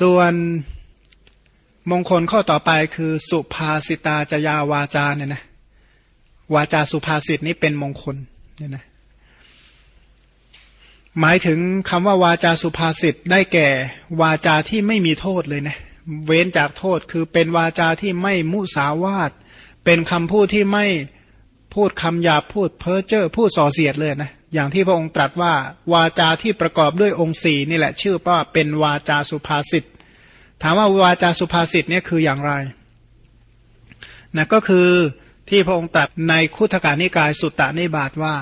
ส่วนมงคลข้อต่อไปคือสุภาสิตาจยาวาจาเนี่ยนะวาจาสุภาษิตนี้เป็นมงคลเนี่ยนะหมายถึงคำว่าวาจาสุภาษิตได้แก่ วาจาที่ไม่มีโทษเลยนะเว้นจากโทษคือเป็นวาจาที่ไม่มุสาวาทเป็นคำพูดที่ไม่พูดคำหยาบพูดเพ้อเจ้อพูดส่อเสียดเลยนะ อย่างที่พระองค์ตรัสว่าวาจาที่ประกอบด้วยองค์สี่นี่แหละชื่อว่าเป็นวาจาสุภาษิตถามว่าวาจาสุภาษิตเนี่ยคืออย่างไรนะก็คือที่พระองค์ตรัสในคุถการนิกายสุตตานิบาตว่า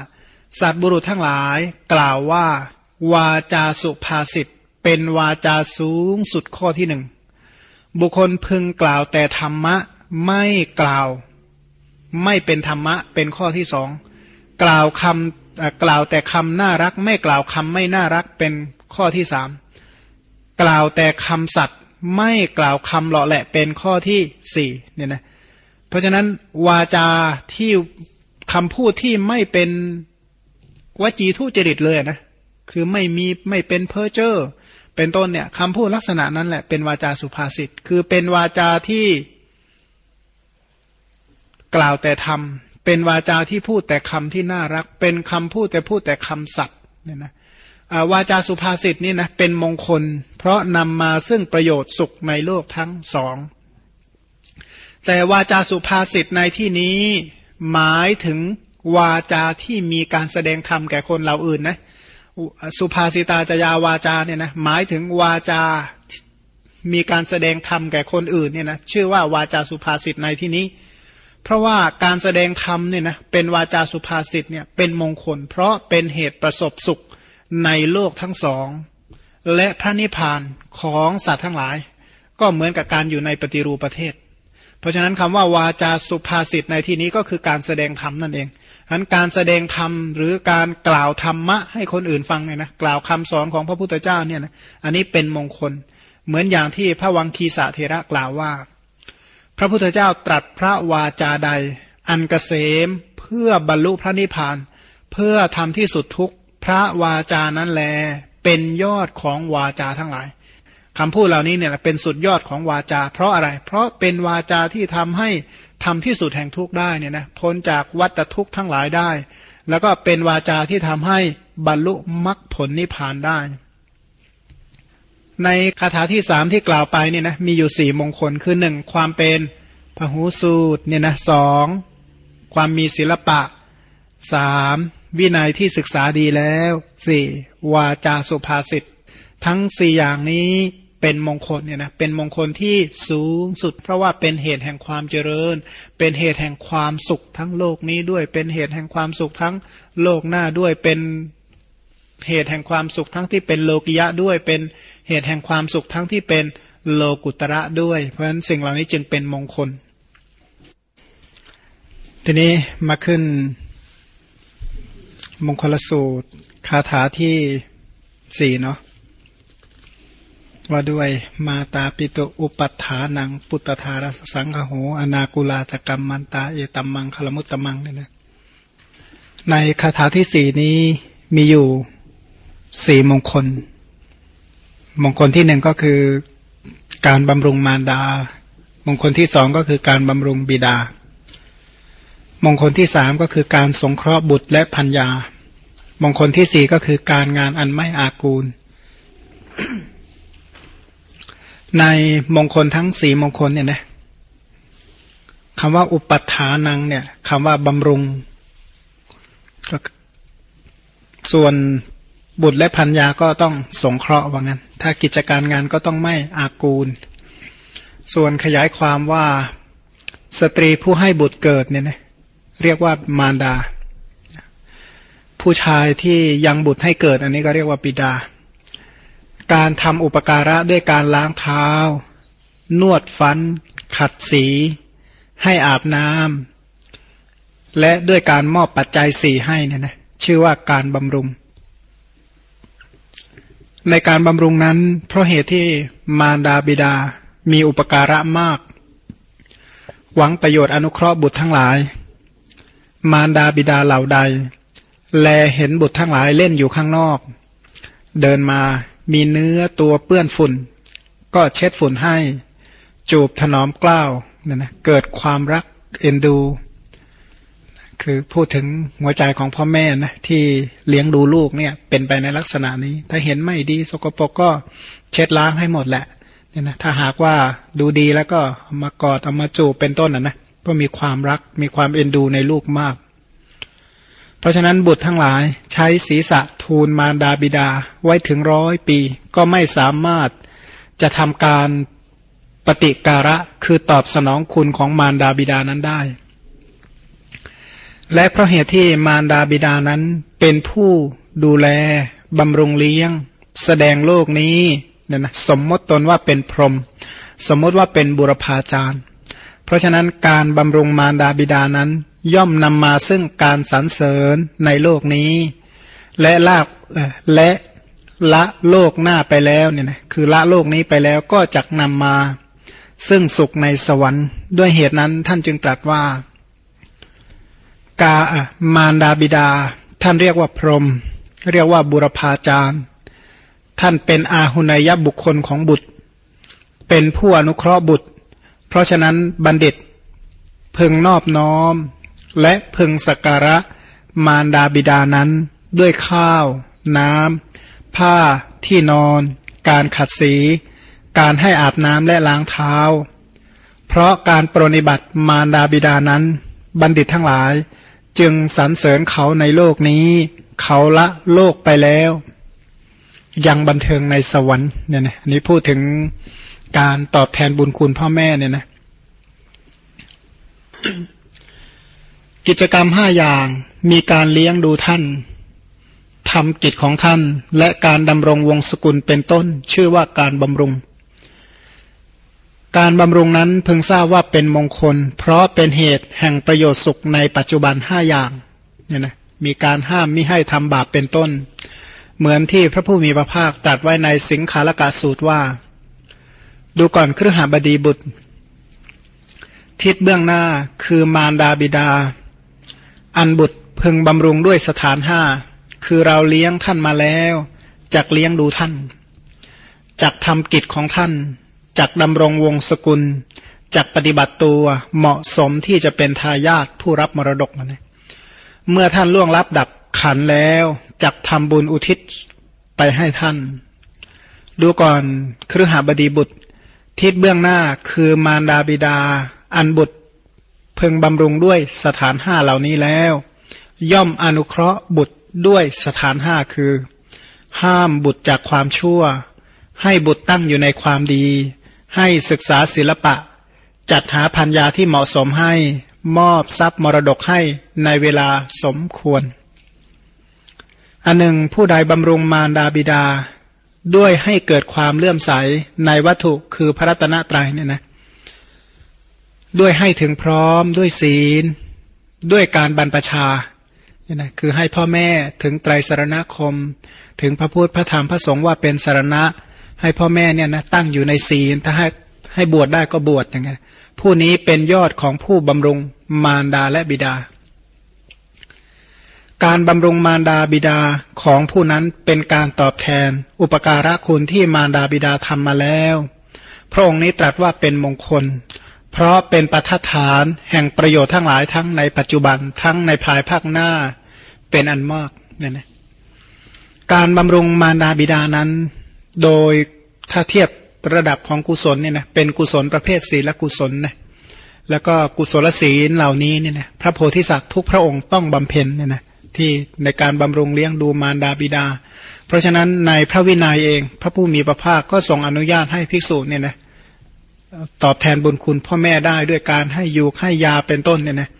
สัตบุรุษทั้งหลายกล่าวว่า วาจาสุภาษิตเป็นวาจาสูงสุดข้อที่หนึ่งบุคคลพึงกล่าวแต่ธรรมะไม่กล่าว ไม่เป็นธรรมะเป็นข้อที่สองกล่าวคำ กล่าวแต่คำน่ารัก ไม่กล่าวคำไม่น่ารักเป็นข้อที่สามกล่าวแต่คำสัตย์ไม่กล่าวคำหล่อแหละเป็นข้อที่สี่เนี่ยนะเพราะฉะนั้นวาจาที่คำพูดที่ไม่เป็นวจีทุจริตเลยนะคือไม่มีไม่เป็นเพ้อเจ้อเป็นต้นเนี่ยคำพูดลักษณะนั้นแหละเป็นวาจาสุภาษิตคือเป็นวาจาที่กล่าวแต่ทำ เป็นวาจาที่พูดแต่คำที่น่ารัก เป็นคำพูดแต่พูดแต่คำสัตย์เนี่ยนะวาจาสุภาษิตนี่นะเป็นมงคล เพราะนำมาซึ่งประโยชน์สุขในโลกทั้งสอง แต่วาจาสุภาษิตในที่นี้หมายถึงวาจาที่มีการแสดงธรรมแก่คนเราอื่นนะสุภาษิตาจยาวาจาเนี่ยนะหมายถึงวาจามีการแสดงธรรมแก่คนอื่นเนี่ยนะชื่อว่าวาจาสุภาษิตในที่นี้ พราะว่าการแสดงธรรมเนี่ยนะเป็นวาจาสุภาษิตเนี่ยเป็นมงคล เพราะเป็นเหตุประสบสุขในโลกทั้งสอง และพระนิพพานของสัตว์ทั้งหลาย ก็เหมือนกับการอยู่ในปฏิรูปประเทศ เพราะฉะนั้นคำว่าวาจาสุภาษิตในที่นี้ก็คือการแสดงธรรมนั่นเองอันการแสดงธรรมหรือการกล่าวธรรมะให้คนอื่นฟังเนี่ยนะกล่าวคำสอนของพระพุทธเจ้าเนี่ยนะอันนี้เป็นมงคล เหมือนอย่างที่พระวังคีสะเทระกล่าวว่า พระพุทธเจ้าตรัสพระวาจาใด อันกเกษมเพื่อบรรลุพระนิพพาน เพื่อทำที่สุดทุกพระวาจานั้นแล เป็นยอดของวาจาทั้งหลายคำพูดเหล่านี้เนี่ยเป็นสุดยอดของวาจา เพราะอะไร เพราะเป็นวาจาที่ทำให้ทำที่สุดแห่งทุกข์ได้เนี่ยนะพ้นจากวัฏทุกข์ทั้งหลายได้ แล้วก็เป็นวาจาที่ทำให้บรรลุมรรคผลนิพพานได้ ในคาถาที่สามที่กล่าวไปเนี่ยนะมีอยู่สี่มงคลคือหนึ่งความเป็นพหูสูตรเนี่ยนะสองความมีศิลปะสามวินัยที่ศึกษาดีแล้วสี่วาจาสุภาษิตทั้งสี่อย่างนี้เป็นมงคลเนี่ยนะเป็นมงคลที่สูงสุด เพราะว่าเป็นเหตุแห่งความเจริญ เป็นเหตุแห่งความสุขทั้งโลกนี้ด้วยเป็นเหตุแห่งความสุขทั้งโลกหน้าด้วยเป็น เหตุแห่งความสุขทั้งที่เป็นโลกิยะด้วย เป็นเหตุแห่งความสุขทั้งที่เป็นโลกุตระด้วย เพราะฉะนั้นสิ่งเหล่านี้จึงเป็นมงคล ทีนี้มาขึ้นมงคลสูตรคาถาที่สี่เนาะว่าด้วยมาตาปิโตอุปัฏฐานัง ปุตตารสังหโหอนากุลาจกรรมมันตาเอตัมมังคลมุตตมังเนี่ยนะในคาถาที่สี่นี้มีอยู่ สี่มงคล มงคลที่หนึ่งก็คือการบำรุงมารดา มงคลที่สองก็คือการบำรุงบิดา มงคลที่สามก็คือการสงเคราะห์บุตรและพัญญามงคลที่สี่ก็คือการงานอันไม่อากูล ในมงคลทั้งสี่มงคลเนี่ยนะคำว่าอุปัฏฐานังเนี่ยคำว่าบำรุง ส่วน บุตรและพัญญาก็ต้องสงเคราะห์ว่างั้น ถ้ากิจการงานก็ต้องไม่อากูล ส่วนขยายความว่าสตรีผู้ให้บุตรเกิดเนี่ยนะเรียกว่ามารดา ผู้ชายที่ยังบุตรให้เกิด อันนี้ก็เรียกว่าปิดา การทำอุปการะด้วยการล้างเท้า นวดฟัน ขัดสี ให้อาบน้ำและด้วยการมอบปัจจัยสี่ให้เนี่ยนะชื่อว่าการบำรุง ในการบำรุงนั้น เพราะเหตุที่มารดาบิดามีอุปการะมาก หวังประโยชน์อนุเคราะห์บุตรทั้งหลาย มารดาบิดาเหล่าใด แลเห็นบุตรทั้งหลายเล่นอยู่ข้างนอก เดินมามีเนื้อตัวเปื้อนฝุ่น ก็เช็ดฝุ่นให้ จูบถนอมกล้าวเนี่ยนะเกิดความรักเอ็นดู คือพูดถึงหัวใจของพ่อแม่นะที่เลี้ยงดูลูกเนี่ย เป็นไปในลักษณะนี้ ถ้าเห็นไม่ดี สกปรกก็เช็ดล้างให้หมดแหละเนี่ยนะถ้าหากว่าดูดีแล้วก็มากอดเอามาจูบเป็นต้นนะนะก็มีความรักมีความเอ็นดูในลูกมาก เพราะฉะนั้นบุตรทั้งหลายใช้ศีรษะทูลมารดาบิดาไว้ถึงร้อยปี ก็ไม่สามารถจะทำการปฏิการะคือตอบสนองคุณของมารดาบิดานั้นได้ และเพราะเหตุที่มารดาบิดานั้นเป็นผู้ดูแลบำรุงเลี้ยง แสดงโลกนี้เนี่ยนะสมมติตนว่าเป็นพรหมสมมติว่าเป็นบุรพาจารย์ เพราะฉะนั้นการบำรุงมารดาบิดานั้น ย่อมนำมาซึ่งการสรรเสริญในโลกนี้ และลากและละโลกหน้าไปแล้วเนี่ยนะคือละโลกนี้ไปแล้วก็จักนำมา ซึ่งสุขในสวรรค์ ด้วยเหตุนั้นท่านจึงตรัสว่า กามารดาบิดา ท่านเรียกว่าพรหมเรียกว่าบุรพาจารย์ ท่านเป็นอาหุนยบุคคลของบุตร เป็นผู้อนุเคราะห์บุตร เพราะฉะนั้นบัณฑิตพึงนอบน้อม และพึงสักการะมารดาบิดานั้นด้วยข้าว น้ำผ้าที่นอน การขัดสี การให้อาบน้ำและล้างเท้า เพราะการปรนิบัติมารดาบิดานั้น บัณฑิตทั้งหลาย จึงสรรเสริญเขาในโลกนี้ เขาละโลกไปแล้ว ยังบันเทิงในสวรรค์เนี่ยนะนี้พูดถึงการตอบแทนบุญคุณพ่อแม่เนี่ยนะ กิจกรรมห้าอย่างมีการเลี้ยงดูท่านทำกิจของท่าน และการดำรงวงศกุลเป็นต้น ชื่อว่าการบำรุง การบำรุงนั้นพิ่งทราบว่าเป็นมงคล เพราะเป็นเหตุแห่งประโยชน์สุขในปัจจุบันห้าอย่างเนี่ยนะมีการห้ามม่ให้ทำบาปเป็นต้น เหมือนที่พระผู้มีพระภาคตรัสไว้ในสิงคาลกาสูตรว่า ดูก่อนครือหาบดีบุตร ทิศเบื้องหน้าคือมารดาบิดา อันบุตรพึงบำรุงด้วยสถานห้าคือเราเลี้ยงท่านมาแล้วจักเลี้ยงดูท่านจักทำกิจของท่าน จักดำรงวงศกุลจักปฏิบัติตัวเหมาะสมที่จะเป็นทายาทผู้รับมรดกนะเนี่ยเมื่อท่านล่วงลับดับขันแล้วจักทำบุญอุทิศไปให้ท่าน ดูก่อนครหบดีบุตร ทิศเบื้องหน้าคือมารดาบิดา อันบุตรเพึงบำรุงด้วยสถานห้าเหล่านี้แล้ว ย่อมอนุเคราะห์บุตรด้วยสถานห้าคือ ห้ามบุตรจากความชั่ว ให้บุตรตั้งอยู่ในความดี ให้ศึกษาศิลปะ จัดหาพัญญาที่เหมาะสมให้มอบทรัพย์มรดกให้ในเวลาสมควร อันหนึ่งผู้ใดบำรุงมารดาบิดา ด้วยให้เกิดความเลื่อมใสในวัตถุคือพระรัตนตรัยเนี่ยนะด้วยให้ถึงพร้อมด้วยศีล ด้วยการบรรพชาเนี่ยนะคือให้พ่อแม่ถึงไตรสารณคม ถึงพระพุทธพระธรรมพระสงฆ์ว่าเป็นสารณะ ให้พ่อแม่เนี่ยนะตั้งอยู่ในศีลถ้าให้ให้บวชได้ก็บวชอย่างเงี้ยผู้นี้เป็นยอดของผู้บำรุงมารดาและบิดา การบำรุงมารดาบิดาของผู้นั้นเป็นการตอบแทน อุปการะคุณที่มารดาบิดาทำมาแล้ว พระองค์นี้ตรัสว่าเป็นมงคล เพราะเป็นปัจฐานแห่งประโยชน์ทั้งหลายทั้งในปัจจุบันทั้งในภายภาคหน้าเป็นอันมากเนี่ยนะการบำรุงมารดาบิดานั้น โดยถ้าเทียบระดับของกุศลเนี่ยนะเป็นกุศลประเภทศีลกุศลนะแล้วก็กุศลศีลเหล่านี้เนี่ยนะพระโพธิสัตว์ทุกพระองค์ต้องบำเพ็ญเนี่ยนะที่ในการบำรุงเลี้ยงดูมารดาบิดา เพราะฉะนั้นในพระวินัยเอง พระผู้มีพระภาคก็ทรงอนุญาตให้ภิกษุเนี่ยนะตอบแทนบุญคุณพ่อแม่ได้ด้วยการให้ยูให้ยาเป็นต้นเนี่ยนะ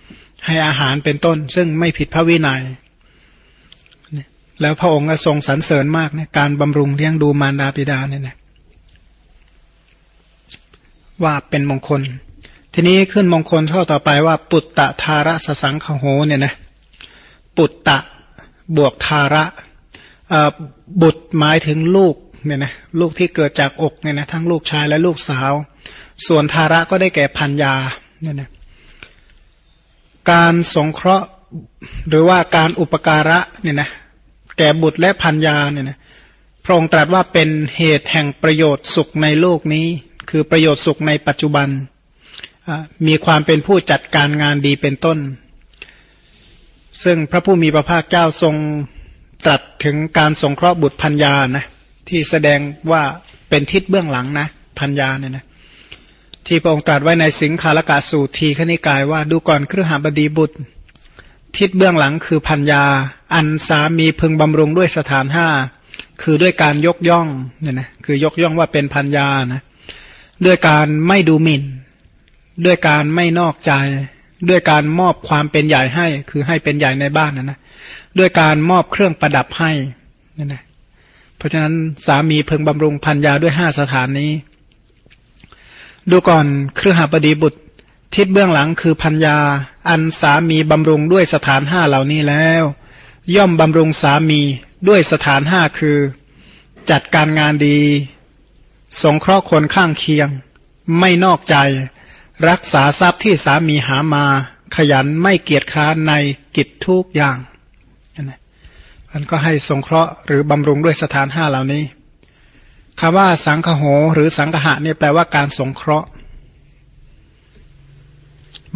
ให้อาหารเป็นต้น ซึ่งไม่ผิดพระวินัย แล้วพระองค์ก็ทรงสรรเสริญมากเนี่ยการบำรุงเลี้ยงดูมารดาบิดาเนี่ยนะว่าเป็นมงคล ทีนี้ขึ้นมงคลข้อต่อไปว่า ปุตตะทาระสสังขโหเนี่ยนะปุตตะบวกทาระบุตรหมายถึงลูกเนี่ยนะลูกที่เกิดจากอกเนี่ยนะทั้งลูกชายและลูกสาว ส่วนทาระก็ได้แก่พันยาเนี่ยนะการสงเคราะห์หรือว่าการอุปการะเนี่ยนะ แก่บุตรและพันยาเนี่ยนะพระองค์ตรัสว่าเป็นเหตุแห่งประโยชน์สุขในโลกนี้ คือประโยชน์สุขในปัจจุบัน มีความเป็นผู้จัดการงานดีเป็นต้น ซึ่งพระผู้มีพระภาคเจ้าทรงตรัสถึงการสงเคราะห์บุตรพัญญานะที่แสดงว่าเป็นทิศเบื้องหลังนะพัญญาเนี่ยนะที่พระองค์ตรัสไว้ในสิงคาลกาสูตรทีขณิกายว่าดูก่อนเครือหาบดีบุตร ทิศเบื้องหลังคือพัญญา อันสามีพึงบำรุงด้วยสถานห้าคือด้วยการยกย่องเนี่ยนะคือยกย่องว่าเป็นพัญญานะด้วยการไม่ดูหมิ่น ด้วยการไม่นอกใจ ด้วยการมอบความเป็นใหญ่ให้ คือให้เป็นใหญ่ในบ้านนะนะด้วยการมอบเครื่องประดับให้นี่นะเพราะฉะนั้นสามีเพึงบำรุงพันยาด้วยห้าสถานนี้ ดูก่อนเครือหาบดีบุตร ทิศเบื้องหลังคือพันยาอันสามีบำรุงด้วยสถานห้าเหล่านี้แล้ว ย่อมบำรุงสามีด้วยสถานห้าคือ จัดการงานดี สงเคราะห์คนข้างเคียง ไม่นอกใจ รักษาทรัพย์ที่สามีหามา ขยันไม่เกียจคร้านในกิจทุกอย่างอันก็ให้สงเคราะห์หรือบำรุงด้วยสถานห้าเหล่านี้คำว่าสังคโหหรือสังคหะเนี่ยแปลว่าการสงเคราะห์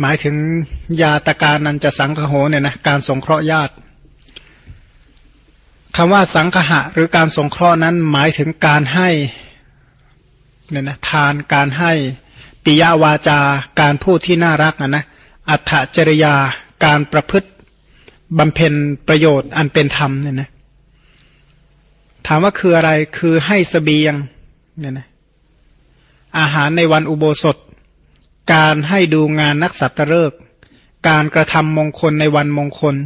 หมายถึงยาตการนันจะสังคโหเนี่ยนะการสงเคราะห์ญาติคำว่าสังคหะ หรือการสงเคราะห์นั้นหมายถึงการให้เนี่ยนะทานการให้ปิยวาจาการพูดที่น่ารักนะนะอัตจริยาการประพฤติบำเพ็ญประโยชน์อันเป็นธรรมเนี่ยนะถามว่าคืออะไรคือให้สเสบียงเนี่ยนะอาหารในวันอุโบสถ การให้ดูงานนักสัตว์เลิกการกระทำมงคลในวันมงคล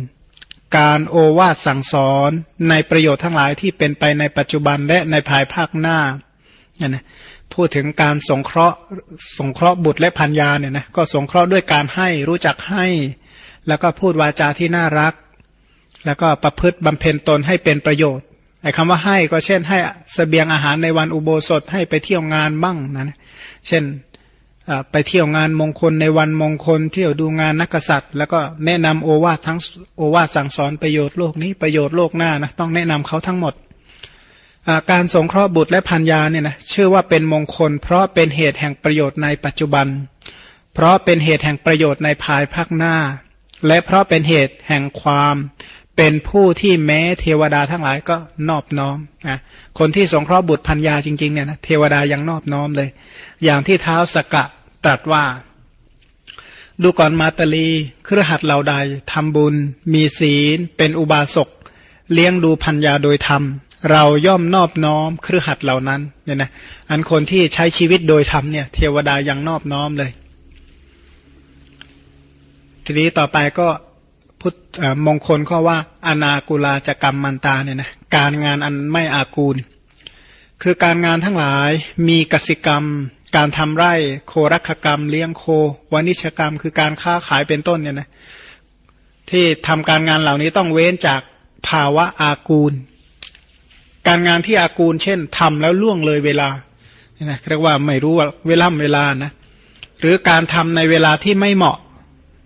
การโอวาทสั่งสอนในประโยชน์ทั้งหลายที่เป็นไปในปัจจุบันและในภายภาคหน้าเนี่ยนะพูดถึงการสงเคราะห์สงเคราะห์บุตรและพัญญาเนี่ยนะก็สงเคราะห์ด้วยการให้รู้จักให้ แล้วก็พูดวาจาที่น่ารัก แล้วก็ประพฤติบำเพ็ญตนให้เป็นประโยชน์ไอ้คำว่าให้ก็เช่นให้สเสบียงอาหารในวันอุโบสถให้ไปเที่ยวงานบ้างนะเช่น ไปเที่ยวงานมงคลในวันมงคล เที่ยวดูงานนักษัตริย์ แล้วก็แนะนำโอวาททั้งโอวาทสั่งสอนประโยชน์โลกนี้ประโยชน์โลกหน้านะต้องแนะนำเขาทั้งหมด การสงเคราะห์บุตรและพันยาเนี่ยนะชื่อว่าเป็นมงคล เพราะเป็นเหตุแห่งประโยชน์ในปัจจุบัน เพราะเป็นเหตุแห่งประโยชน์ในภายภาคหน้า และเพราะเป็นเหตุแห่งความ เป็นผู้ที่แม้เทวดาทั้งหลายก็นอบน้อมอะคนที่สงเคราะห์บุตรพัญญาจริงๆเนี่ยนะเทวดายังนอบน้อมเลย อย่างที่เท้าสกกะตรัสว่า ดูก่อนมาตลีเครือหัดเหล่าใดทำบุญ มีศีล เป็นอุบาสกเลี้ยงดูพัญญาโดยธรรม เราย่อมนอบน้อมเครือหัดเหล่านั้นเนี่ยนะอันคนที่ใช้ชีวิตโดยธรรมเนี่ยเทวดายังนอบน้อมเลย ทีนี้ต่อไปก็ พุทธมงคลข้อว่า อนากุลาจกรรมมันตาเนี่ยนะการงานอันไม่อากูล คือการงานทั้งหลายมีกสิกรรม การทำไร่ โครักกรรม เลี้ยงโควานิชกรรม คือการค้าขายเป็นต้นเนี่ยนะที่ทำการงานเหล่านี้ต้องเว้นจากภาวะอากูล การงานที่อากูล เช่นทำแล้วล่วงเลยเวลาเนี่ยนะเรียกว่าไม่รู้ว่าเวลาเวลานะหรือการทำในเวลาที่ไม่เหมาะ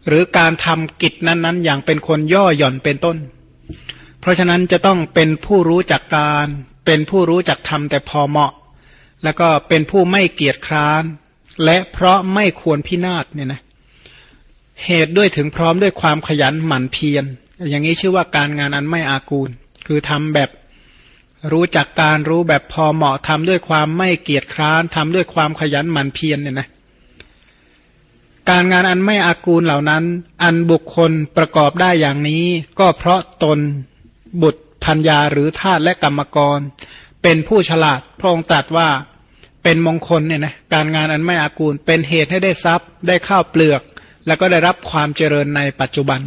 หรือการทำกิจนั้นๆ อย่างเป็นคนย่อหย่อนเป็นต้น เพราะฉะนั้นจะต้องเป็นผู้รู้จักการ เป็นผู้รู้จักทำแต่พอเหมาะ แล้วก็เป็นผู้ไม่เกียจคร้าน และเพราะไม่ควรพินาศเนี่ยนะเหตุด้วยถึงพร้อมด้วยความขยันหมั่นเพียร อย่างนี้ชื่อว่าการงานอันไม่อากูล คือทำแบบรู้จักการรู้แบบพอเหมาะทำด้วยความไม่เกียจคร้านทำด้วยความขยันหมั่นเพียรเนี่ยนะ การงานอันไม่อากูลเหล่านั้น อันบุคคลประกอบได้อย่างนี้ ก็เพราะตนบุตรพัญญาหรือทาสและกรรมกร เป็นผู้ฉลาดพระองค์ตรัสว่าเป็นมงคลเนี่ยนะการงานอันไม่อากูล เป็นเหตุให้ได้ทรัพย์ ได้ข้าวเปลือก แล้วก็ได้รับความเจริญในปัจจุบัน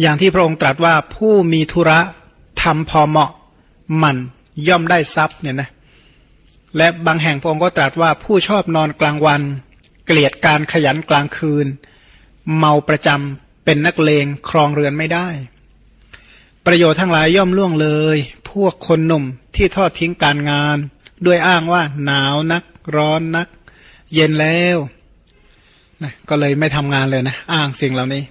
อย่างที่พระองค์ตรัสว่าผู้มีธุระทำพอเหมาะมันย่อมได้ทรัพย์เนี่ยนะและบางแห่งพระองค์ก็ตรัสว่าผู้ชอบนอนกลางวัน เกลียดการขยันกลางคืน เมาประจำเป็นนักเลงครองเรือนไม่ได้ ประโยชน์ทั้งหลายย่อมล่วงเลย พวกคนหนุ่มที่ทอดทิ้งการงาน ด้วยอ้างว่าหนาวนัก ร้อนนัก เย็นแล้วนะก็เลยไม่ทำงานเลยนะ อ้างสิ่งเหล่านี้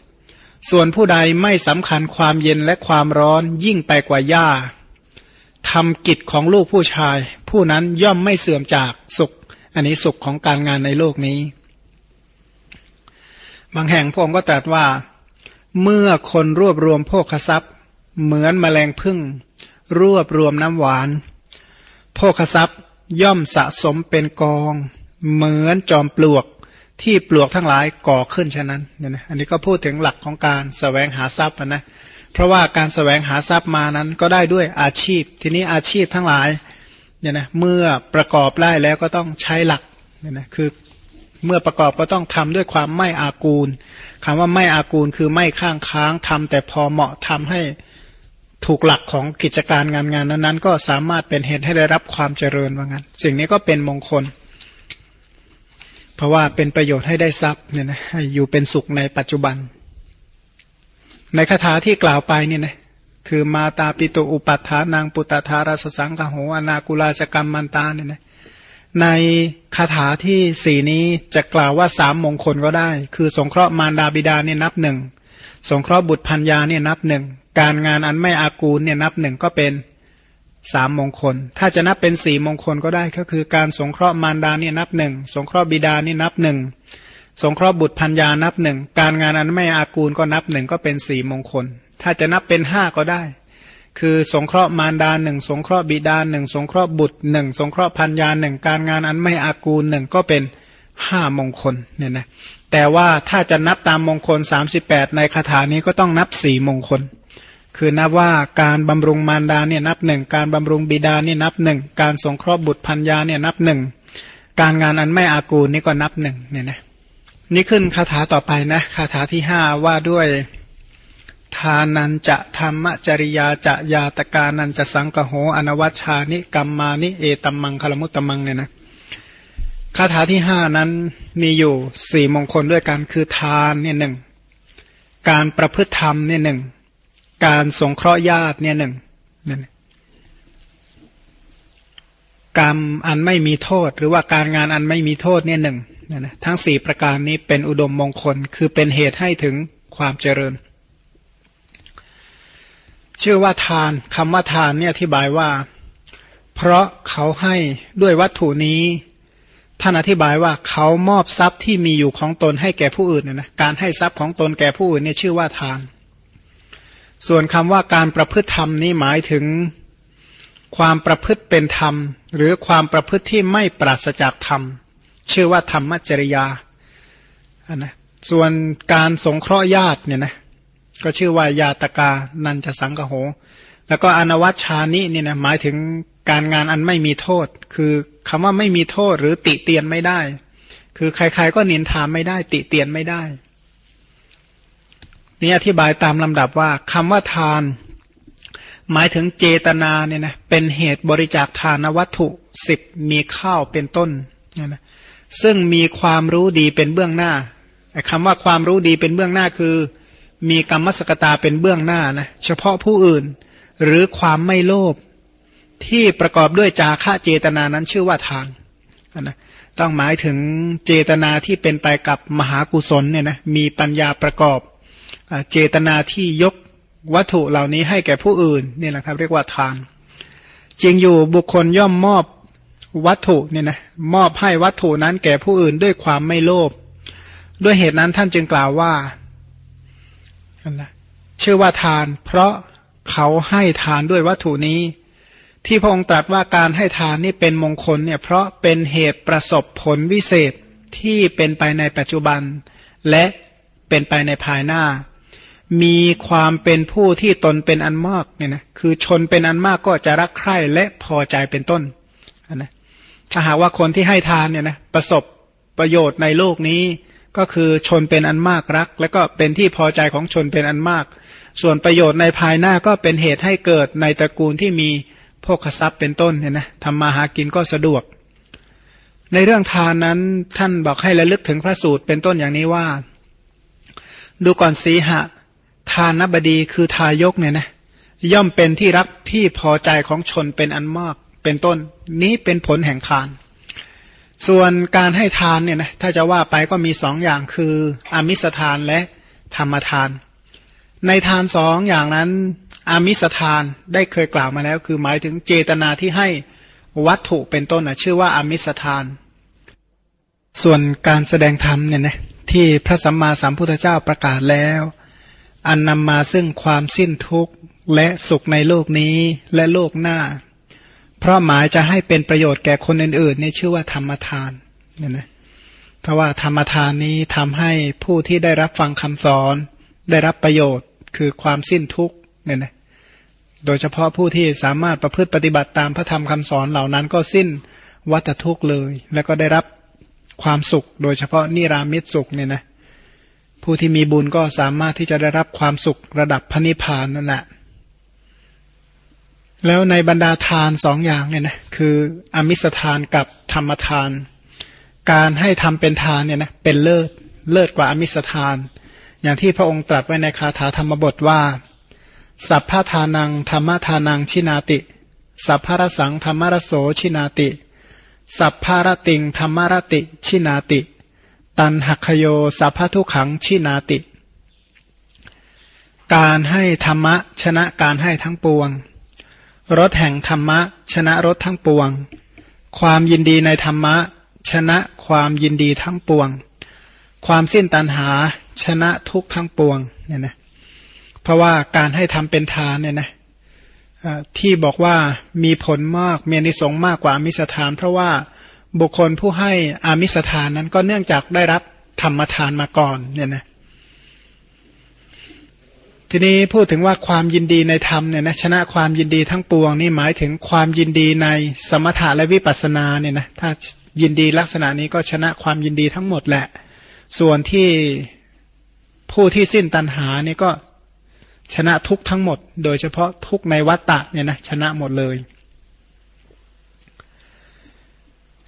ส่วนผู้ใดไม่สำคัญความเย็นและความร้อนยิ่งไปกว่าหญ้าทำกิจของลูกผู้ชาย ผู้นั้นย่อมไม่เสื่อมจากสุข อันนี้สุขของการงานในโลกนี้ บางแห่งพระองค์ก็ตรัสว่า เมื่อคนรวบรวมโภคทรัพย์ เหมือนแมลงพึ่ง รวบรวมน้ำหวาน โภคทรัพย์ย่อมสะสมเป็นกอง เหมือนจอมปลวกที่ปลวกทั้งหลายก่อขึ้นฉะนั้นเนี่ยนะอันนี้ก็พูดถึงหลักของการสแสวงหาทรัพย์นะเพราะว่าการสแสวงหาทรัพย์มานั้นก็ได้ด้วยอาชีพ ทีนี้อาชีพทั้งหลายเนี่ยนะเมื่อประกอบได้แล้วก็ต้องใช้หลักเนี่ยนะคือ เมื่อประกอบก็ต้องทำด้วยความไม่อากูลคำว่าไม่อากูลคือไม่ข้างค้างทำแต่พอเหมาะทำให้ถูกหลักของกิจการงานงานนั้นๆ ก็สามารถเป็นเหตุให้ได้รับความเจริญว่างั้น สิ่งนี้ก็เป็นมงคล เพราะว่าเป็นประโยชน์ให้ได้ทรัพย์เนี่ยนะให้อยู่เป็นสุขในปัจจุบัน ในคาถาที่กล่าวไปเนี่ยนะคือมาตาปิตุอุปัฏฐานางปุตตธารสสังกโหอนากุลาจกรรมมันตาเนี่ยนะ ในคาถาที่สี่นี้จะกล่าวว่าสามมงคลก็ได้ คือสงเคราะห์มารดาบิดาเนี่ยนับหนึ่งสงเคราะห์บุตรพัญญาเนี่ยนับหนึ่งการงานอันไม่อากูลเนี่ยนับหนึ่งก็เป็นสามมงคล ถ้าจะนับเป็นสี่มงคลก็ได้ก็คือการสงเคราะห์มารดาเนี่ยนับหนึ่งสงเคราะห์บิดานี่นับหนึ่งสงเคราะห์บุตรพัญญานับหนึ่งการงานอันไม่อากูลก็นับหนึ่งก็เป็นสี่มงคล ถ้าจะนับเป็นห้าก็ได้ คือสงเคราะห์มารดาหนึ่งสงเคราะห์บิดาหนึ่งสงเคราะห์บุตรหนึ่งสงเคราะห์พัญญาหนึ่งการงานอันไม่อากูลหนึ่งก็เป็นห้ามงคลเนี่ยนะแต่ว่าถ้าจะนับตามมงคลสามสิบแปดในคาถานี้ก็ต้องนับสี่มงคล คือนับว่าการบำรุงมารดาเนี่ยนับหนึ่งการบำรุงบิดาเนี่ยนับหนึ่งการสงเคราะห์บุตรพัญญาเนี่ยนับหนึ่งการงานอันไม่อากูลนี่ก็นับหนึ่งเนี่ยนะนี่ขึ้นคาถาต่อไปนะคาถาที่ห้าว่าด้วย ทานันจะธรรมจริยาจะยาตกานันจะสังกโหอนวัชชานิกัมมานิเอตัมมังคลมุตตมังเนี่ยนะคาถาที่ห้านั้นมีอยู่สี่มงคลด้วยกันคือทานเนี่ยหนึ่งการประพฤติธรรมเนี่ยหนึ่งการสงเคราะห์ญาติเนี่ยหนึ่งนั่นกรรมอันไม่มีโทษ หรือว่าการงานอันไม่มีโทษเนี่ยหนึ่งนะทั้งสี่ประการนี้เป็นอุดมมงคลคือเป็นเหตุให้ถึงความเจริญ ชื่อว่าทานคำว่าทานเนี่ยอธิบายว่า เพราะเขาให้ด้วยวัตถุนี้ท่านอธิบายว่าเขามอบทรัพย์ที่มีอยู่ของตนให้แก่ผู้อื่นนะการให้ทรัพย์ของตนแก่ผู้อื่นเนี่ยชื่อว่าทาน ส่วนคำว่าการประพฤติธรรมนี้หมายถึงความประพฤติเป็นธรรม หรือความประพฤติที่ไม่ปราศจากธรรม ชื่อว่าธรรมจริยาอันนะส่วนการสงเคราะห์ญาติเนี่ยนะ ก็ชื่อว่าญาตกานันจะสังกโห แล้วก็อนวัชชานิเนี่ยนะหมายถึงการงานอันไม่มีโทษ คือคำว่าไม่มีโทษหรือติเตียนไม่ได้ คือใครๆก็นินทาไม่ได้ ติเตียนไม่ได้ นี่อธิบายตามลำดับว่าคำว่าทาน หมายถึงเจตนาเนี่ยนะเป็นเหตุบริจาคทานวัตถุสิบมีข้าวเป็นต้นนะซึ่งมีความรู้ดีเป็นเบื้องหน้าคำว่าความรู้ดีเป็นเบื้องหน้าคือ มีกรรมสกตาเป็นเบื้องหน้านะเฉพาะผู้อื่น หรือความไม่โลภที่ประกอบด้วยจาระเจตนานั้นชื่อว่าทานนะต้องหมายถึงเจตนาที่เป็นไปกับมหากุศลเนี่ยนะมีปัญญาประกอบเจตนาที่ยกวัตถุเหล่านี้ให้แก่ผู้อื่นนี่แหละครับ เรียกว่าทานจริงอยู่บุคคลย่อมมอบวัตถุเนี่ยนะมอบให้วัตถุนั้นแก่ผู้อื่นด้วยความไม่โลภด้วยเหตุนั้นท่านจึงกล่าวว่า นนะชื่อว่าทาน เพราะเขาให้ทานด้วยวัตถุนี้ ที่พระองค์ตรัสว่าการให้ทานนี่เป็นมงคลเนี่ยเพราะเป็นเหตุประสบผลวิเศษที่เป็นไปในปัจจุบัน และเป็นไปในภายหน้า มีความเป็นผู้ที่ตนเป็นอันมากเนี่ยนะคือชนเป็นอันมากก็จะรักใคร่และพอใจเป็นต้นนะถ้าหากว่าคนที่ให้ทานเนี่ยนะประสบประโยชน์ในโลกนี้ ก็คือชนเป็นอันมากรัก และก็เป็นที่พอใจของชนเป็นอันมาก ส่วนประโยชน์ในภายหน้าก็เป็นเหตุให้เกิดในตระกูลที่มีพกทรัพย์เป็นต้นเนี่ยนะทำมาหากินก็สะดวก ในเรื่องทานนั้นท่านบอกให้ระลึกถึงพระสูตรเป็นต้นอย่างนี้ว่า ดูก่อนสีหะ ทานบดีคือทายกเนี่ยนะย่อมเป็นที่รักที่พอใจของชนเป็นอันมากเป็นต้น นี้เป็นผลแห่งทาน ส่วนการให้ทานเนี่ยนะถ้าจะว่าไปก็มีสองอย่างคืออมิสทานและธรรมทาน ในทานสองอย่างนั้นอามิสทานได้เคยกล่าวมาแล้ว คือหมายถึงเจตนาที่ให้วัตถุเป็นต้นนะชื่อว่าอามิสทาน ส่วนการแสดงธรรมเนี่ยนะที่พระสัมมาสัมพุทธเจ้าประกาศแล้ว อันนำมาซึ่งความสิ้นทุกข์และสุขในโลกนี้และโลกหน้า เพราะหมายจะให้เป็นประโยชน์แก่คนอื่นๆนี่ชื่อว่าธรรมทานเนี่ยนะเพราะว่าธรรมทานนี้ทำให้ผู้ที่ได้รับฟังคำสอน ได้รับประโยชน์คือความสิ้นทุกข์เนี่ยนะโดยเฉพาะผู้ที่สามารถประพฤติปฏิบัติตามพระธรรมคำสอนเหล่านั้นก็สิ้นวัฏทุกข์เลย แล้วก็ได้รับความสุข โดยเฉพาะนิรามิตสุขเนี่ยนะผู้ที่มีบุญก็สามารถที่จะได้รับความสุขระดับพระนิพพานนั่นแหละ แล้วในบรรดาทานสองอย่างเนี่ยนะคืออมิสทานกับธรรมทาน การให้ทำเป็นทานเนี่ยนะเป็นเลิศเลิศกว่าอมิสทาน อย่างที่พระองค์ตรัสไว้ในคาถาธรรมบทว่า สัพพทานังธรรมทานังชินาติ สัพพรสังธรรมรโสชินาติ สัพพารติงธรรมรติชินาติ ตันหักโยสัพพทุขังชินาติ การให้ธรรมะชนะการให้ทั้งปวง รถแห่งธรรมะ ชนะรถทั้งปวง ความยินดีในธรรมะ ชนะความยินดีทั้งปวง ความสิ้นตัณหา ชนะทุกทั้งปวงเนี่ยนะเพราะว่าการให้ทำเป็นทานเนี่ยนะที่บอกว่ามีผลมากมีนิสงมากกว่ามิสทาน เพราะว่าบุคคลผู้ให้อามิสทานนั้นก็เนื่องจากได้รับธรรมทานมาก่อนเนี่ยนะ ทีนี้พูดถึงว่าความยินดีในธรรมเนี่ยนะชนะความยินดีทั้งปวงนี่หมายถึงความยินดีในสมถะและวิปัสสนาเนี่ยนะถ้ายินดีลักษณะนี้ก็ชนะความยินดีทั้งหมดแหละ ส่วนที่ผู้ที่สิ้นตัณหานี่ก็ชนะทุกทั้งหมด โดยเฉพาะทุกในวัตตะเนี่ยนะชนะหมดเลย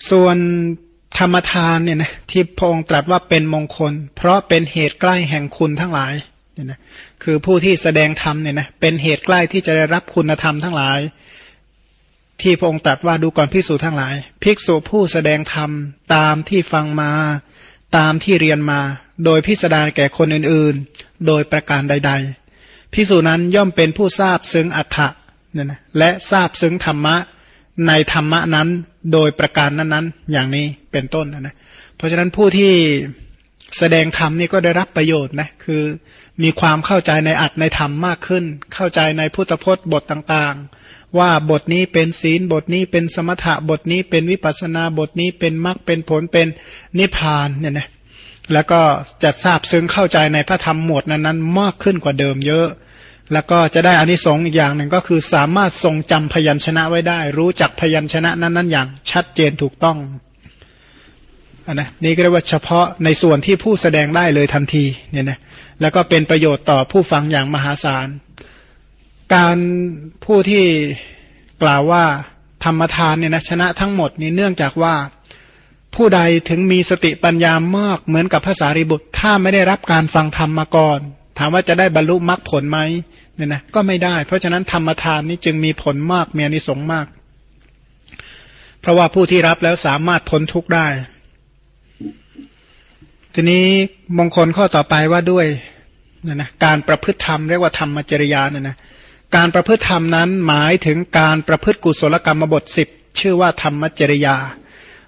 ส่วนธรรมทานเนี่ยนะที่พงตรัสว่าเป็นมงคล เพราะเป็นเหตุใกล้แห่งคุณทั้งหลาย เนี่ยนะคือผู้ที่แสดงธรรมเนี่ยนะเป็นเหตุใกล้ที่จะได้รับคุณธรรมทั้งหลาย ที่พระองค์ตรัสว่าดูก่อนภิกษุทั้งหลาย ภิกษุผู้แสดงธรรมตามที่ฟังมา ตามที่เรียนมา โดยพิสดารแก่คนอื่นๆ โดยประการใด ๆ ภิกษุนั้นย่อมเป็นผู้ทราบซึ้งอัฏฐะเนี่ยนะและทราบซึ้งธรรมะในธรรมะนั้นโดยประการนั้นๆ อย่างนี้เป็นต้นนะนะเพราะฉะนั้นผู้ที่ แสดงธรรมนี่ก็ได้รับประโยชน์นะคือมีความเข้าใจในอัตในธรรมมากขึ้น เข้าใจในพุทธพจน์บทต่างๆ ว่าบทนี้เป็นศีลบทนี้เป็นสมถะบทนี้เป็นวิปัสนาบทนี้เป็นมรรคเป็นผลเป็นนิพพานเนี่ยนะแล้วก็จะทราบซึ้งเข้าใจในพระธรรมหมวดนั้นๆ มากขึ้นกว่าเดิมเยอะ แล้วก็จะได้อานิสงส์อีกอย่างหนึ่งก็คือสามารถทรงจำพยัญชนะไว้ได้ รู้จักพยัญชนะนั้นๆ อย่างชัดเจนถูกต้อง นนะนี่ก็เรียกว่าเฉพาะในส่วนที่ผู้แสดงได้เลยทันทีเนี่ยนะแล้วก็เป็นประโยชน์ต่อผู้ฟังอย่างมหาศาล การผู้ที่กล่าวว่าธรรมทานเนี่ยนะชนะทั้งหมดนี่เนื่องจากว่าผู้ใดถึงมีสติปัญญามากเหมือนกับภาษาริบุตร ถ้าไม่ได้รับการฟังธรรมมาก่อน ถามว่าจะได้บรรลุมรรคผลไหมเนี่ยนะก็ไม่ได้ เพราะฉะนั้นธรรมทานนี้จึงมีผลมากมีอนิสงส์มาก เพราะว่าผู้ที่รับแล้วสามารถพ้นทุกข์ได้ ทีนี้มงคลข้อต่อไปว่าด้วยนะนะการประพฤติธรรมเรียกว่าธรรมจริยานี่ยนะการประพฤติธรรมนั้นหมายถึงการประพฤติกุศลกรรมบทสิบชื่อว่าธรรมจริยา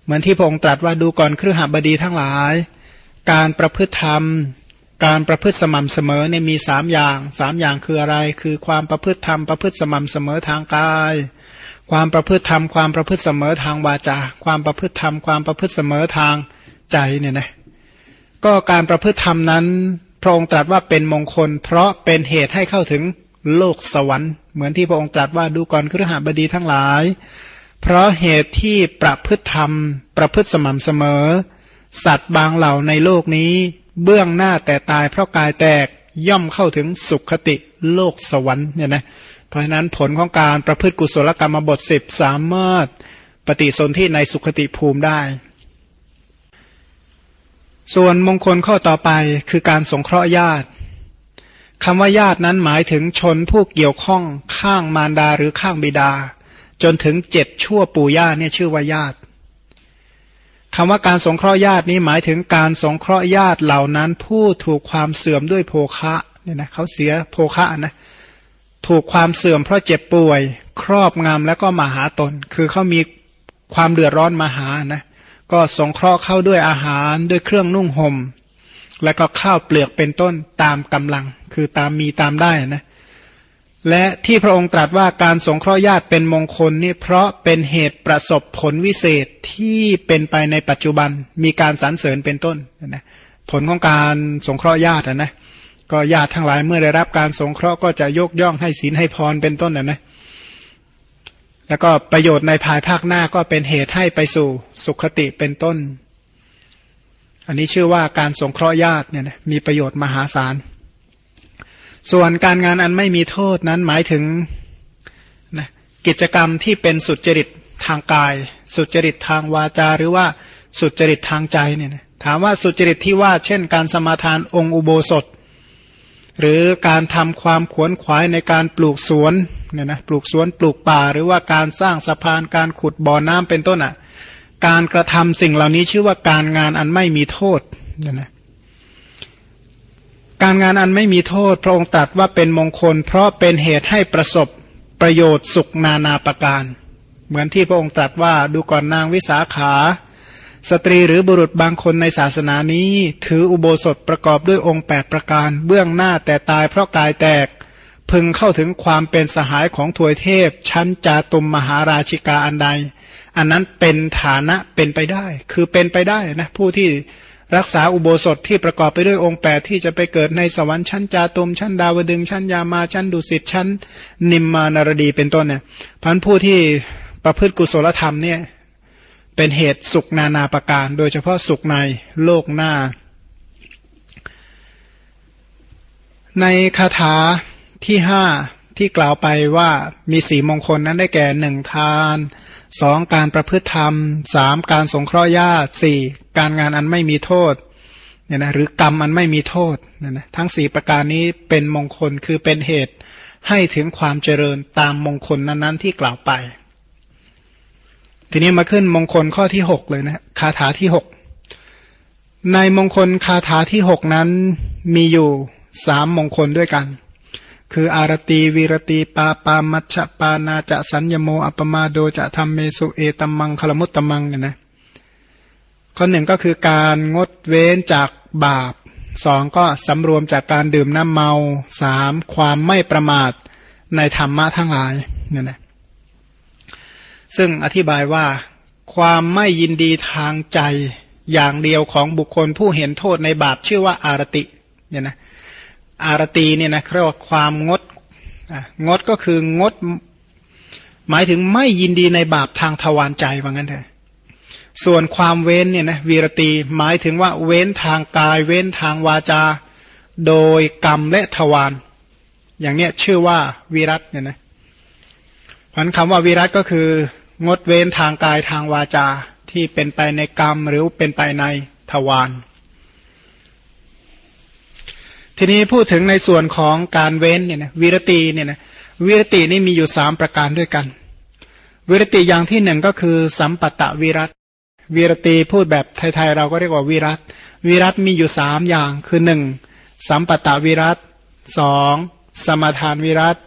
เหมือนที่พระองค์ตรัสว่าดูก่อนเครือหบดีทั้งหลาย การประพฤติธรรม การประพฤติสม่ำเสมอเนี่ยมีสามอย่างสามอย่างคืออะไร คือความประพฤติธรรมประพฤติสม่ำเสมอทางกาย ความประพฤติธรรมความประพฤติเสมอทางวาจา ความประพฤติธรรมความประพฤติเสมอทางใจเนี่ยนะ ก็การประพฤติธรรมนั้น พระองค์ตรัสว่าเป็นมงคล เพราะเป็นเหตุให้เข้าถึงโลกสวรรค์ เหมือนที่พระองค์ตรัสว่าดูก่อนครหบดีทั้งหลาย เพราะเหตุที่ประพฤติธรรม ประพฤติสม่ำเสมอ สัตว์บางเหล่าในโลกนี้ เบื้องหน้าแต่ตายเพราะกายแตกย่อมเข้าถึงสุขติโลกสวรรค์เนี่ยนะเพราะฉะนั้นผลของการประพฤติกุศลกรรมบทสิบสามารถปฏิสนธิในสุขติภูมิได้ ส่วนมงคลข้อต่อไปคือการสงเคราะห์ญาติคำว่าญาตินั้นหมายถึงชนผู้เกี่ยวข้องข้างมารดาหรือข้างบิดา จนถึงเจ็ดชั่วปู่ย่าเนี่ยชื่อว่าญาติคำว่าการสงเคราะห์ญาตินี้หมายถึงการสงเคราะห์ญาติเหล่านั้น ผู้ถูกความเสื่อมด้วยโภคะเนี่ยนะเขาเสียโภคะนะถูกความเสื่อมเพราะเจ็บป่วย ครอบงำแล้วก็มาหาตน คือเขามีความเดือดร้อนมาหานะ ก็สงเคราะห์เข้าด้วยอาหารด้วยเครื่องนุ่งหม่มแล้วก็ข้าวเปลือกเป็นต้นตามกำลัง คือตามมีตามได้นะ และที่พระองค์ตรัสว่าการสงเคราะห์ญาติเป็นมงคลนี่เพราะเป็นเหตุประสบผลวิเศษที่เป็นไปในปัจจุบันมีการสรรเสริญเป็นต้นนะผลของการสงเคราะห์ญาตินะก็ญาติทั้งหลายเมื่อได้รับการสงเคราะห์ก็จะยกย่องให้ศีลให้พรเป็นต้นนะนะ แล้วก็ประโยชน์ในภายภาคหน้าก็เป็นเหตุให้ไปสู่สุขติเป็นต้น อันนี้ชื่อว่าการสงเคราะห์ญาติเนี่ยนะมีประโยชน์มหาศาล ส่วนการงานอันไม่มีโทษนั้นหมายถึงนะกิจกรรมที่เป็นสุจริตทางกาย สุจริตทางวาจา หรือว่าสุจริตทางใจเนี่ยนะถามว่าสุจริตที่ว่า เช่น การสมาทานองค์อุโบสถ หรือการทำความขวนขวายในการปลูกสวนเนี่ยนะปลูกสวนปลูกป่า หรือว่าการสร้างสะพานการขุดบ่อน้ำเป็นต้นอะ การกระทำสิ่งเหล่านี้ชื่อว่าการงานอันไม่มีโทษเนี่ยนะการงานอันไม่มีโทษ พระองค์ตรัสว่าเป็นมงคล เพราะเป็นเหตุให้ประสบประโยชน์สุขนานาประการ เหมือนที่พระองค์ตรัสว่าดูก่อนนางวิสาขา สตรีหรือบุรุษบางคนในศาสนานี้ ถืออุโบสถประกอบด้วยองค์แปดประการ เบื้องหน้าแต่ตายเพราะกายแตก พึงเข้าถึงความเป็นสหายของถวยเทพ ชั้นจาตุมมหาราชิกาอันใด อันนั้นเป็นฐานะเป็นไปได้ คือเป็นไปได้นะผู้ที่รักษาอุโบสถที่ประกอบไปด้วยองค์แปดที่จะไปเกิดในสวรรค์ชั้นจาตุมชั้นดาวดึงชั้นยามาชั้นดุสิตชั้น นิมมานารดีเป็นต้นเนี่ยพันผู้ที่ประพฤติกุศลธรรมเนี่ย เป็นเหตุสุขนานาประการ โดยเฉพาะสุขในโลกหน้า ในคาถาที่ห้าที่กล่าวไปว่ามีสีมงคลนั้นได้แก่หนึ่งทานสองการประพฤติธรรมสามการสงเคราะห์ญาติสี่การงานอันไม่มีโทษเนี่ยนะหรือกรรมอันไม่มีโทษเนี่ยนะทั้งสี่ประการนี้เป็นมงคลคือเป็นเหตุให้ถึงความเจริญตามมงคลนั้น ๆ ที่กล่าวไป ทีนี้มาขึ้นมงคลข้อที่หกเลยนะคาถาที่หกในมงคลคาถาที่หกนั้นมีอยู่สามมงคลด้วยกัน คืออารตีวีรตีปาปามัชปานาจะสัญญโมอัปมาโดจะทำเมสุเอตัมมังคลมุตตมังเนี่ยนะข้อหนึ่งก็คือการงดเว้นจากบาปสองก็สำรวมจากการดื่มน้ำเมาสามความไม่ประมาทในธรรมะทั้งหลายเนี่ยนะ ซึ่งอธิบายว่า ความไม่ยินดีทางใจอย่างเดียวของบุคคลผู้เห็นโทษในบาปชื่อว่าอารติเนี่ยนะอารตีเนี่ยนะเรียกว่าความงดงดก็คืองด หมายถึงไม่ยินดีในบาปทางทวารใจว่างั้นเถอะส่วนความเว้นเนี่ยนะวีรตีหมายถึงว่าเว้นทางกายเว้นทางวาจา โดยกรรมและทวารอย่างเนี้ยชื่อว่าวิรัตเนี่ยนะพันคำว่าวิรัตก็คือ งดเว้นทางกายทางวาจาที่เป็นไปในกรรมหรือเป็นไปในทวารทีนี้พูดถึงในส่วนของการเว้นเนี่ยนะวิรตีเนี่ยนะวิรตินี่มีอยู่สามประการด้วยกัน วิรติอย่างที่หนึ่งก็คือสัมปตะวิรัตวิรตีพูดแบบไทยๆเราก็เรียกว่าวิรัตวิรัตมีอยู่สามอย่างคือหนึ่งสัมปตะวิรัตสองสมทานวิรัต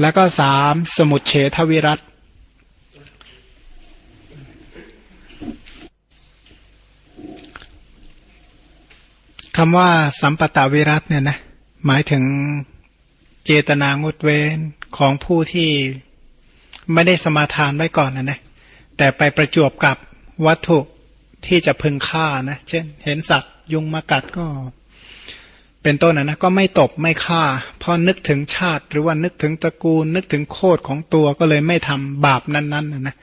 แล้วก็สามสมุดเฉทวิรัต คำว่าสัมปตะวิรัตเนี่ยนะหมายถึงเจตนางดเว้นของผู้ที่ไม่ได้สมาทานไว้ก่อนนะนะแต่ไปประจวบกับวัตถุที่จะพึงฆ่านะเช่น เห็นสัตว์ยุงมากัดก็ เป็นต้นนะนะก็ไม่ตบไม่ฆ่า เพราะนึกถึงชาติ หรือว่านึกถึงตระกูล นึกถึงโคดของตัวก็เลยไม่ทำบาปนั้นๆนะนะ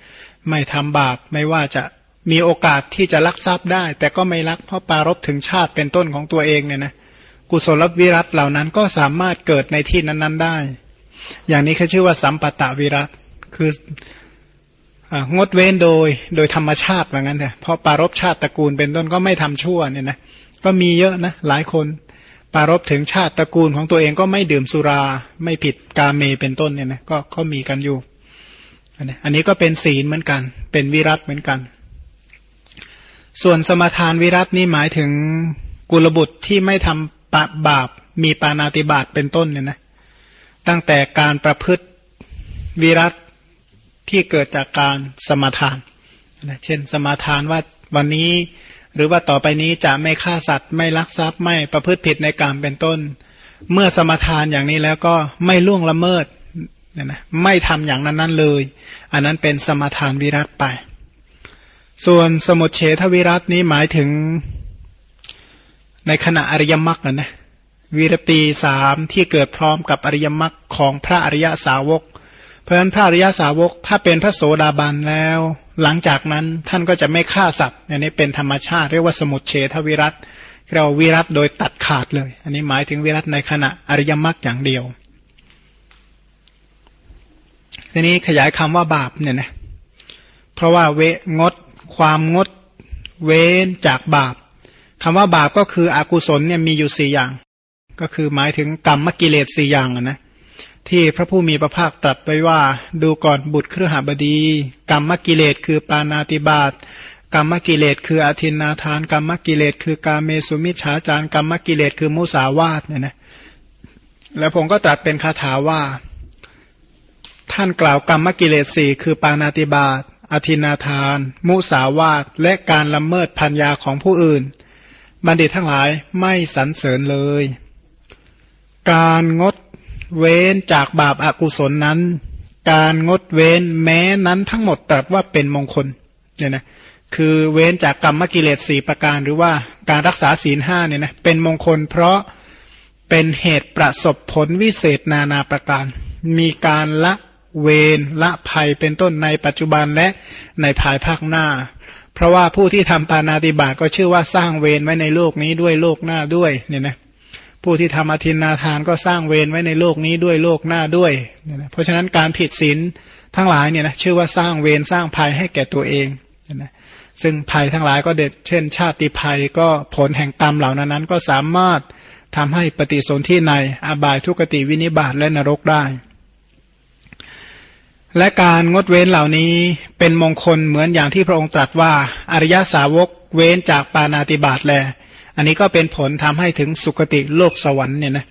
ไม่ทำบาปไม่ว่าจะ มีโอกาสที่จะลักทรัพย์ได้ แต่ก็ไม่ลักเพราะปารบถึงชาติเป็นต้นของตัวเองเนี่ยนะกุศลวิรัตเหล่านั้นก็สามารถเกิดในที่นั้น ๆได้ อย่างนี้เขาชื่อว่าสัมปตะวิรัตคืองดเว้นโดยโดยธรรมชาติว่างั้นเถอะเพราะปารบชาติตระกูลเป็นต้นก็ไม่ทำชั่วเนี่ยนะก็มีเยอะนะหลายคนปารบถึงชาติตระกูลของตัวเองก็ไม่ดื่มสุรา ไม่ผิดกาเมเป็นต้นเนี่ยนะก็ก็มีกันอยู่อันนี้ก็เป็นศีลเหมือนกัน เป็นวิรัตเหมือนกัน ส่วนสมทานวิรัตนี่หมายถึงกุลบุตรที่ไม่ทำปะบาปมีปานาติบาตเป็นต้นเนี่ยนะตั้งแต่การประพฤติวิรัตที่เกิดจากการสมทานนะเช่น สมทานว่าวันนี้หรือว่าต่อไปนี้จะไม่ฆ่าสัตว์ไม่ลักทรัพย์ไม่ประพฤติผิดในการเป็นต้น เมื่อสมทานอย่างนี้แล้วก็ไม่ล่วงละเมิดเนี่ยนะไม่ทำอย่างนั้นนั้นเลย อันนั้นเป็นสมทานวิรัตไป ส่วนสมุทเฉทวิรัตนี้หมายถึงในขณะอริยมรรคนะวิรตีสามที่เกิดพร้อมกับอริยมรรคของพระอริยสาวก เพราะฉะนั้นพระอริยสาวกถ้าเป็นพระโสดาบันแล้ว หลังจากนั้นท่านก็จะไม่ฆ่าสัตว์อันนี้เป็นธรรมชาติเรียกว่าสมุทเฉทวิรัตเราวิรัตโดยตัดขาดเลย อันนี้หมายถึงวิรัตในขณะอริยมรรคอย่างเดียวทีนี้ขยายคำว่าบาปเนี่ยนะเพราะว่าเวงด ความงดเว้นจากบาปคำว่าบาปก็คืออกุศลเนี่ยมีอยู่สี่อย่าง ก็คือหมายถึงกรรมมกิเลสสี่อย่างนะที่พระผู้มีพระภาคตรัสไว้ว่า ดูก่อนบุตรเครือหบดี กรรมมกิเลสคือปานาติบาตกรรมมกิเลสคืออธินนาทานกรรมมกิเลสคือกาเมสุมิชฌาจารกรรมมกิเลสคือมุสาวาทเนี่ยนะแล้วผมก็ตรัสเป็นคาถาว่า ท่านกล่าวกรรมกิเลสสี่คือปานาติบาต อธินาทาน มุสาวาตและการละเมิดพัญญาของผู้อื่น บัณฑิตทั้งหลายไม่สรรเสริญเลย การงดเว้นจากบาปอากุศลนั้น การงดเว้นแม้นั้นทั้งหมดตรัสว่าเป็นมงคลเนี่ยนะคือเว้นจากกรรมกิเลสสี่ประการ หรือว่าการรักษาศีลห้าเนี่ยนะเป็นมงคล เพราะเป็นเหตุประสบผลวิเศษนานาประการ มีการละ เวรละภัยเป็นต้นในปัจจุบันและในภายภาคหน้า เพราะว่าผู้ที่ทำปานาติบาตก็ชื่อว่าสร้างเวรไว้ในโลกนี้ด้วยโลกหน้าด้วยเนี่ยนะผู้ที่ทำอธินาทานก็สร้างเวรไว้ในโลกนี้ด้วยโลกหน้าด้วยเนี่ยนะเพราะฉะนั้นการผิดศีลทั้งหลายเนี่ยนะชื่อว่าสร้างเวรสร้างภัยให้แก่ตัวเองเนี่ยนะซึ่งภัยทั้งหลายก็เด็ดเช่น ชาติภัยก็ผลแห่งกรรมเหล่านั้นก็สามารถทำให้ปฏิสนธิในอบายทุกติวินิบาตและนรกได้ และการงดเว้นเหล่านี้เป็นมงคลเหมือนอย่างที่พระองค์ตรัสว่าอริยสาวกเว้นจากปานาติบาตแล อันนี้ก็เป็นผลทำให้ถึงสุคติโลกสวรรค์เนี่ยนะ